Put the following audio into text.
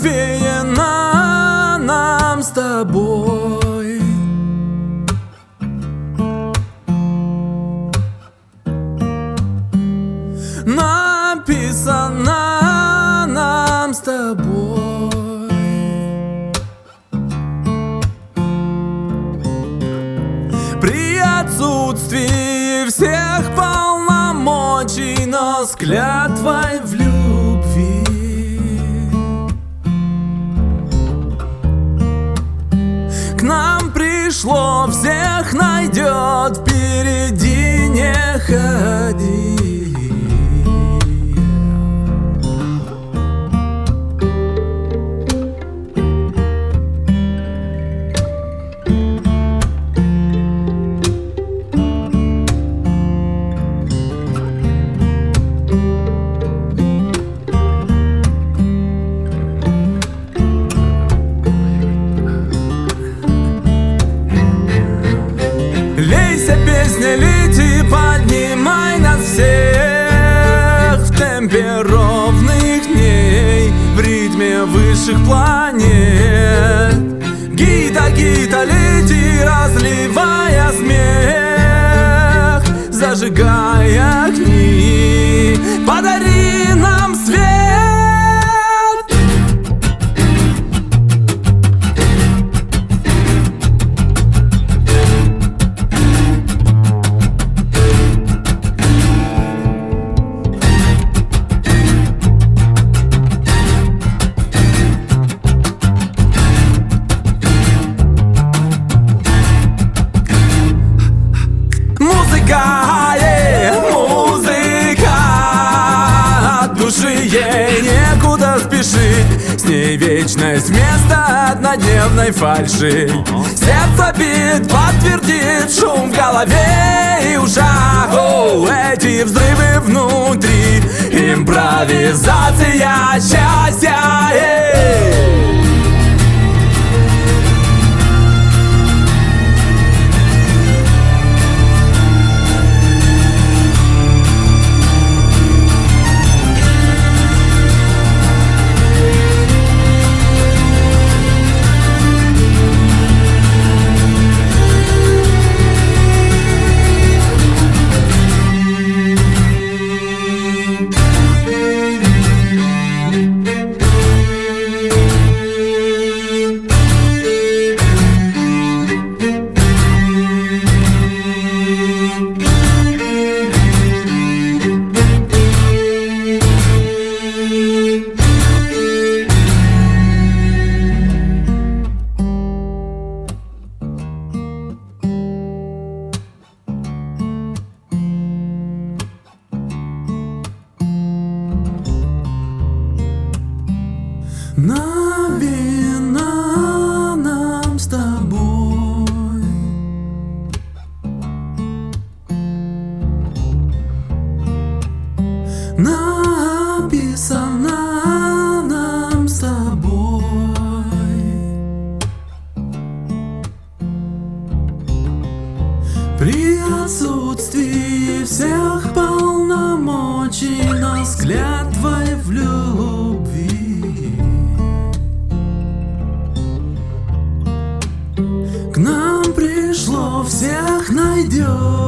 навеяна нам с тобой. Написана нам с тобой. При отсутствии всех полномочий, но с клятвой в пришло, всех найдет, впереди не Лети, разливая смех Зажигая огни, души ей некуда спешить. С ней вечность вместо однодневной фальши. Сердце бит, подтвердит шум в голове и ушах. О, Эти взрывы внутри. Импровизация Новина нам с тобой. Написано нам с тобой. При отсутствии всех полномочий Нас клятвой Dios.